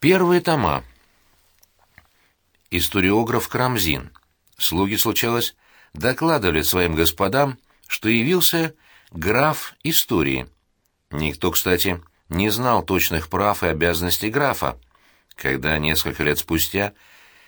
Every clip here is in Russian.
Первые тома. Историограф Крамзин. Слуги, случалось, докладывали своим господам, что явился граф истории. Никто, кстати, не знал точных прав и обязанностей графа. Когда несколько лет спустя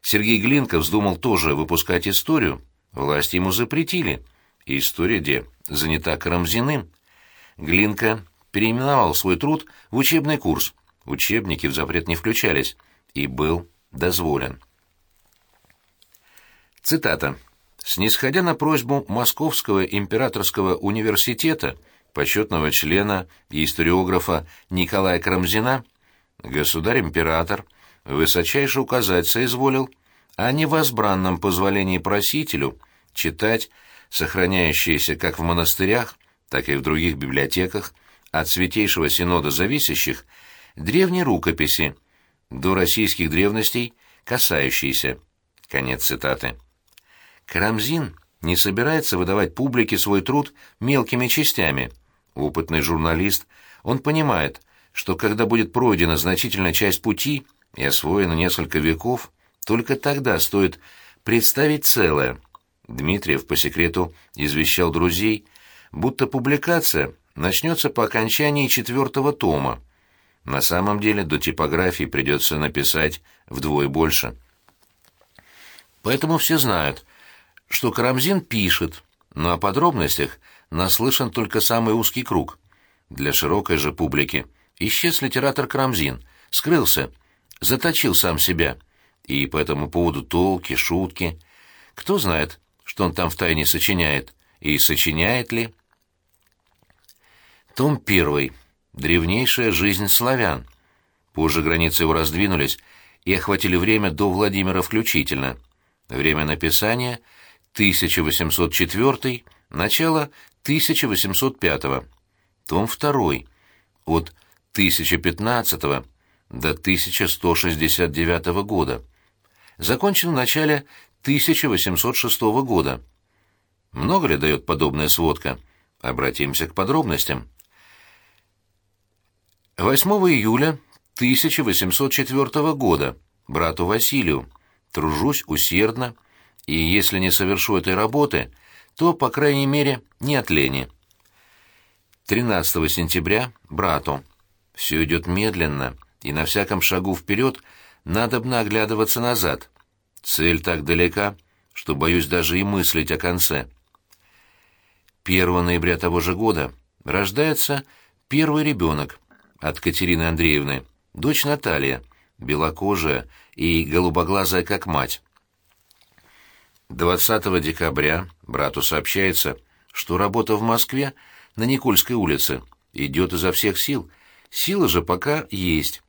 Сергей Глинка вздумал тоже выпускать историю, власти ему запретили, и история где занята Карамзиным. Глинка переименовал свой труд в учебный курс, учебники в запрет не включались, и был дозволен. Цитата. «Снисходя на просьбу Московского императорского университета, почетного члена и историографа Николая Карамзина, государь-император высочайше указать соизволил о невозбранном позволении просителю читать сохраняющиеся как в монастырях, так и в других библиотеках от Святейшего Синода зависящих древние рукописи, до российских древностей, касающиеся. Конец цитаты. Карамзин не собирается выдавать публике свой труд мелкими частями. Опытный журналист, он понимает, что когда будет пройдена значительная часть пути и освоено несколько веков, только тогда стоит представить целое. Дмитриев по секрету извещал друзей, будто публикация начнется по окончании четвертого тома. На самом деле до типографии придется написать вдвое больше. Поэтому все знают, что Карамзин пишет, но о подробностях наслышан только самый узкий круг. Для широкой же публики исчез литератор Карамзин, скрылся, заточил сам себя. И по этому поводу толки, шутки. Кто знает, что он там втайне сочиняет, и сочиняет ли? Том первый. Древнейшая жизнь славян. Позже границы его раздвинулись и охватили время до Владимира включительно. Время написания — 1804, начало 1805. Том второй. От 1015 до 1169 года. Закончен в начале 1806 года. Много ли дает подобная сводка? Обратимся к подробностям. 8 июля 1804 года брату Василию. Тружусь усердно, и если не совершу этой работы, то, по крайней мере, не от лени. 13 сентября брату. Все идет медленно, и на всяком шагу вперед надобно оглядываться назад. Цель так далека, что боюсь даже и мыслить о конце. 1 ноября того же года рождается первый ребенок, от Катерины Андреевны, дочь Наталья, белокожая и голубоглазая как мать. 20 декабря брату сообщается, что работа в Москве на Никольской улице идет изо всех сил, сила же пока есть.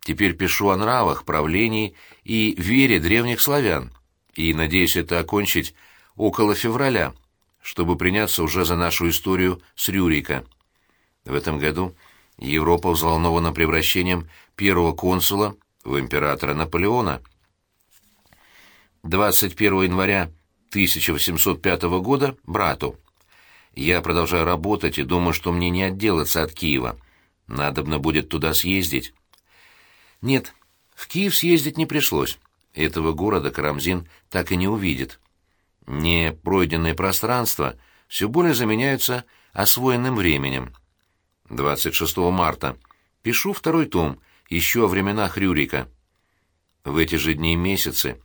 Теперь пишу о нравах, правлении и вере древних славян, и надеюсь это окончить около февраля, чтобы приняться уже за нашу историю с Рюрика. В этом году Европа взволнована превращением первого консула в императора Наполеона. 21 января 1805 года брату. Я продолжаю работать и думаю, что мне не отделаться от Киева. Надобно будет туда съездить. Нет, в Киев съездить не пришлось. Этого города Карамзин так и не увидит. Не пройденные пространства все более заменяются освоенным временем. 26 марта. Пишу второй том, еще о временах Рюрика. В эти же дни и месяцы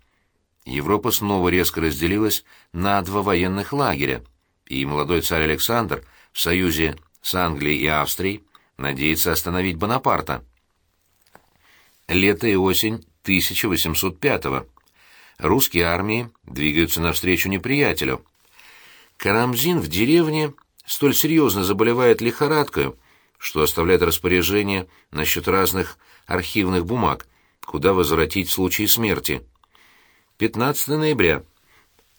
Европа снова резко разделилась на два военных лагеря, и молодой царь Александр в союзе с Англией и Австрией надеется остановить Бонапарта. Лето и осень 1805-го. Русские армии двигаются навстречу неприятелю. Карамзин в деревне столь серьезно заболевает лихорадкой, что оставляет распоряжение насчет разных архивных бумаг, куда возвратить в случае смерти. 15 ноября.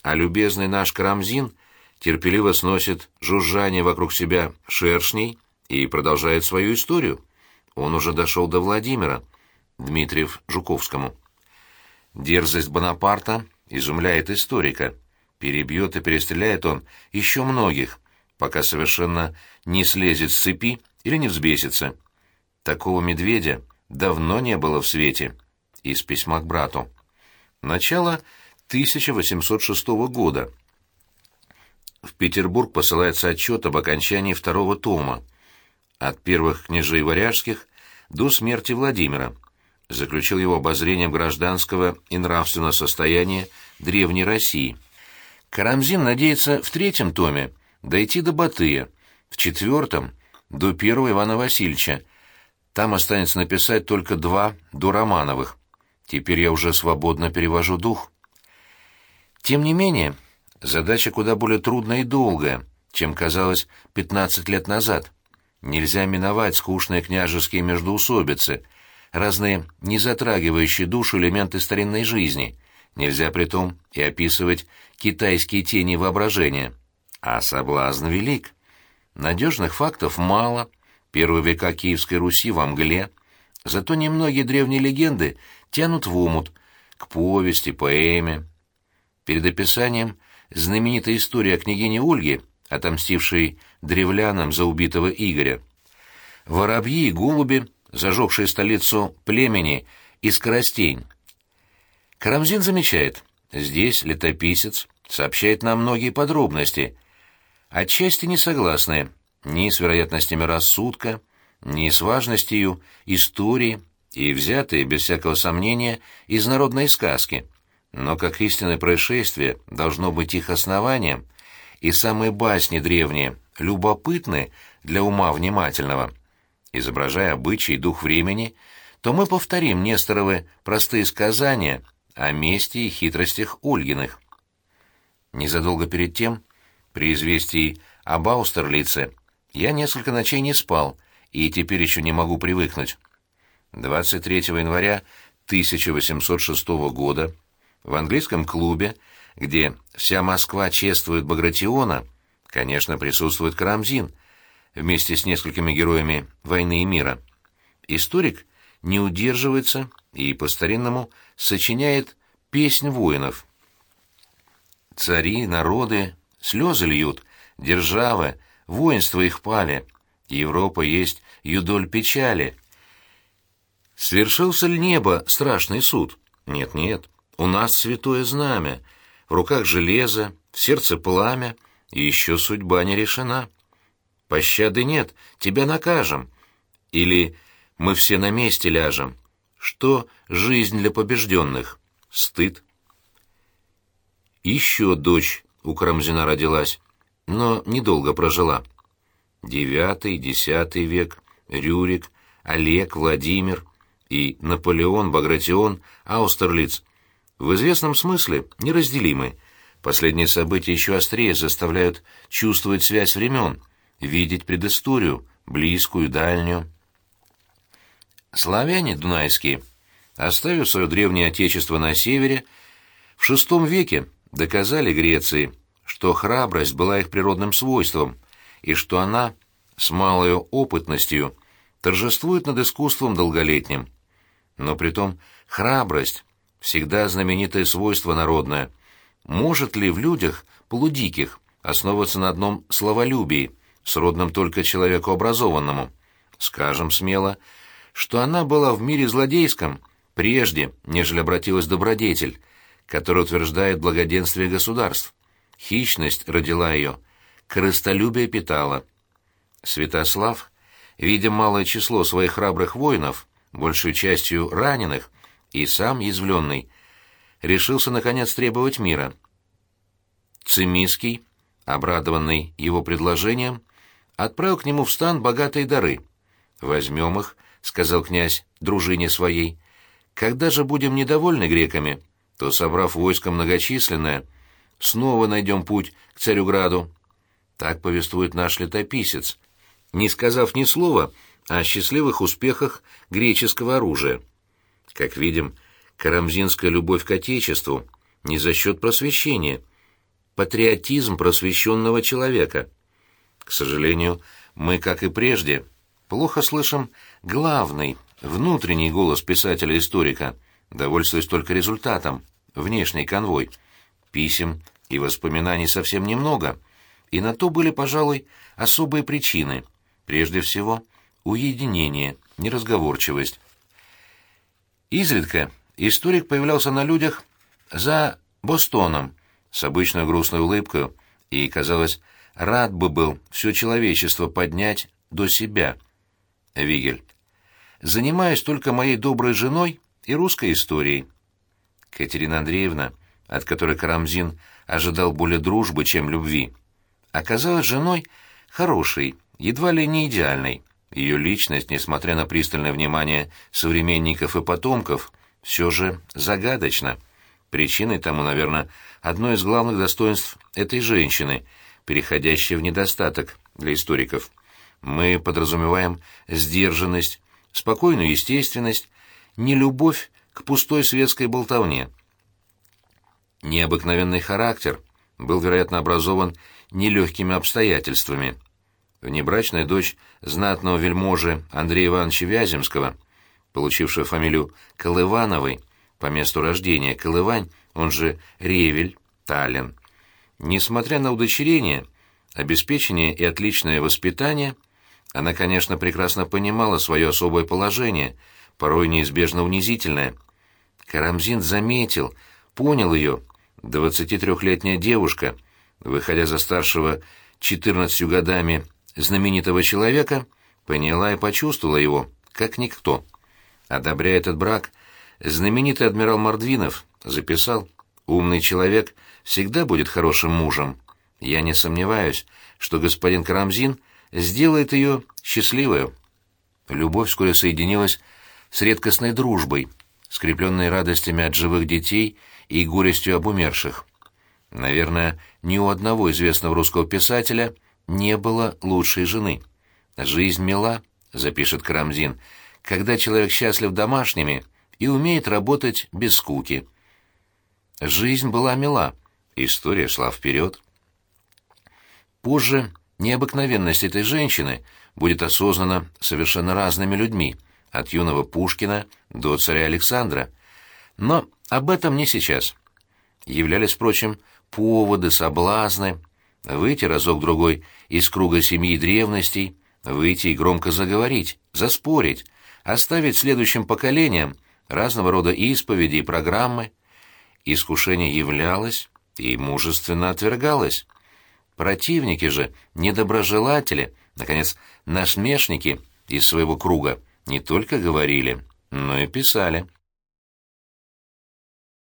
А любезный наш Карамзин терпеливо сносит жужжание вокруг себя шершней и продолжает свою историю. Он уже дошел до Владимира, Дмитриев Жуковскому. Дерзость Бонапарта изумляет историка. Перебьет и перестреляет он еще многих, пока совершенно не слезет с цепи или не взбесится. Такого медведя давно не было в свете. Из письма к брату. Начало 1806 года. В Петербург посылается отчет об окончании второго тома. От первых княжей варяжских до смерти Владимира. Заключил его обозрением гражданского и нравственного состояния Древней России. Карамзин надеется в третьем томе дойти до Батыя, в четвертом — до первого Ивана Васильевича. Там останется написать только два до Романовых. Теперь я уже свободно перевожу дух. Тем не менее, задача куда более трудная и долгая, чем казалось 15 лет назад. Нельзя миновать скучные княжеские междоусобицы, разные не затрагивающие душу элементы старинной жизни. Нельзя притом и описывать китайские тени воображения. А соблазн велик. Надежных фактов мало, первые века Киевской Руси во мгле, зато немногие древние легенды тянут в омут, к повести, поэме. Перед описанием знаменитая история о княгине Ольге, отомстившей древлянам за убитого Игоря. Воробьи и голуби, зажегшие столицу племени и скоростень. Карамзин замечает, здесь летописец сообщает нам многие подробности — отчасти не согласны ни с вероятностями рассудка, ни с важностью истории и взятые, без всякого сомнения, из народной сказки, но как истинное происшествие должно быть их основанием, и самые басни древние любопытны для ума внимательного. Изображая обычай и дух времени, то мы повторим Несторовы простые сказания о мести и хитростях Ольгиных. Незадолго перед тем при известии об Аустерлице я несколько ночей не спал, и теперь еще не могу привыкнуть. 23 января 1806 года в английском клубе, где вся Москва чествует Багратиона, конечно, присутствует Карамзин, вместе с несколькими героями «Войны и мира». Историк не удерживается и по-старинному сочиняет «Песнь воинов». Цари, народы, Слезы льют, державы, воинство их пали. Европа есть юдоль печали. Свершился ли небо страшный суд? Нет-нет, у нас святое знамя, в руках железо, в сердце пламя, и еще судьба не решена. Пощады нет, тебя накажем. Или мы все на месте ляжем. Что жизнь для побежденных? Стыд. Еще дочь у Карамзина родилась, но недолго прожила. Девятый, десятый век, Рюрик, Олег, Владимир и Наполеон, Багратион, Аустерлиц в известном смысле неразделимы. Последние события еще острее заставляют чувствовать связь времен, видеть предысторию, близкую, дальнюю. Славяне дунайские, оставив свое древнее отечество на севере, в VI веке доказали Греции, что храбрость была их природным свойством, и что она, с малой опытностью, торжествует над искусством долголетним. Но притом храбрость, всегда знаменитое свойство народное, может ли в людях, полудиких, основываться на одном словолюбии, сродном только человеку образованному? Скажем смело, что она была в мире злодейском прежде, нежели обратилась добродетель, который утверждает благоденствие государств. Хищность родила ее, крыстолюбие питала. Святослав, видя малое число своих храбрых воинов, большей частью раненых, и сам язвленный, решился, наконец, требовать мира. Цимиский, обрадованный его предложением, отправил к нему в стан богатые дары. «Возьмем их», — сказал князь дружине своей. «Когда же будем недовольны греками, то, собрав войско многочисленное, снова найдем путь к Царюграду. Так повествует наш летописец, не сказав ни слова о счастливых успехах греческого оружия. Как видим, карамзинская любовь к Отечеству не за счет просвещения, патриотизм просвещенного человека. К сожалению, мы, как и прежде, плохо слышим главный, внутренний голос писателя-историка — довольствуясь только результатом, внешний конвой. Писем и воспоминаний совсем немного, и на то были, пожалуй, особые причины. Прежде всего, уединение, неразговорчивость. Изредка историк появлялся на людях за Бостоном с обычной грустной улыбкой и, казалось, рад бы был все человечество поднять до себя. Вигель. Занимаюсь только моей доброй женой и русской историей. Катерина Андреевна, от которой Карамзин ожидал более дружбы, чем любви, оказалась женой хорошей, едва ли не идеальной. Ее личность, несмотря на пристальное внимание современников и потомков, все же загадочна. Причиной тому, наверное, одно из главных достоинств этой женщины, переходящее в недостаток для историков. Мы подразумеваем сдержанность, спокойную естественность, не любовь к пустой светской болтовне. Необыкновенный характер был, вероятно, образован нелегкими обстоятельствами. Внебрачная дочь знатного вельможи Андрея Ивановича Вяземского, получившая фамилию Колывановой, по месту рождения Колывань, он же Ревель, Таллин. Несмотря на удочерение, обеспечение и отличное воспитание, она, конечно, прекрасно понимала свое особое положение, порой неизбежно унизительное. Карамзин заметил, понял ее, 23-летняя девушка, выходя за старшего 14 годами знаменитого человека, поняла и почувствовала его, как никто. Одобряя этот брак, знаменитый адмирал Мордвинов записал «Умный человек всегда будет хорошим мужем. Я не сомневаюсь, что господин Карамзин сделает ее счастливой». Любовь вскоре соединилась с редкостной дружбой, скрепленной радостями от живых детей и горестью об умерших. Наверное, ни у одного известного русского писателя не было лучшей жены. «Жизнь мила», — запишет Карамзин, — «когда человек счастлив домашними и умеет работать без скуки». Жизнь была мила, история шла вперед. Позже необыкновенность этой женщины будет осознана совершенно разными людьми, от юного Пушкина до царя Александра. Но об этом не сейчас. Являлись, впрочем, поводы, соблазны, выйти разок-другой из круга семьи древностей, выйти и громко заговорить, заспорить, оставить следующим поколениям разного рода исповеди и программы. Искушение являлось и мужественно отвергалось. Противники же, недоброжелатели, наконец, насмешники из своего круга не только говорили, но и писали.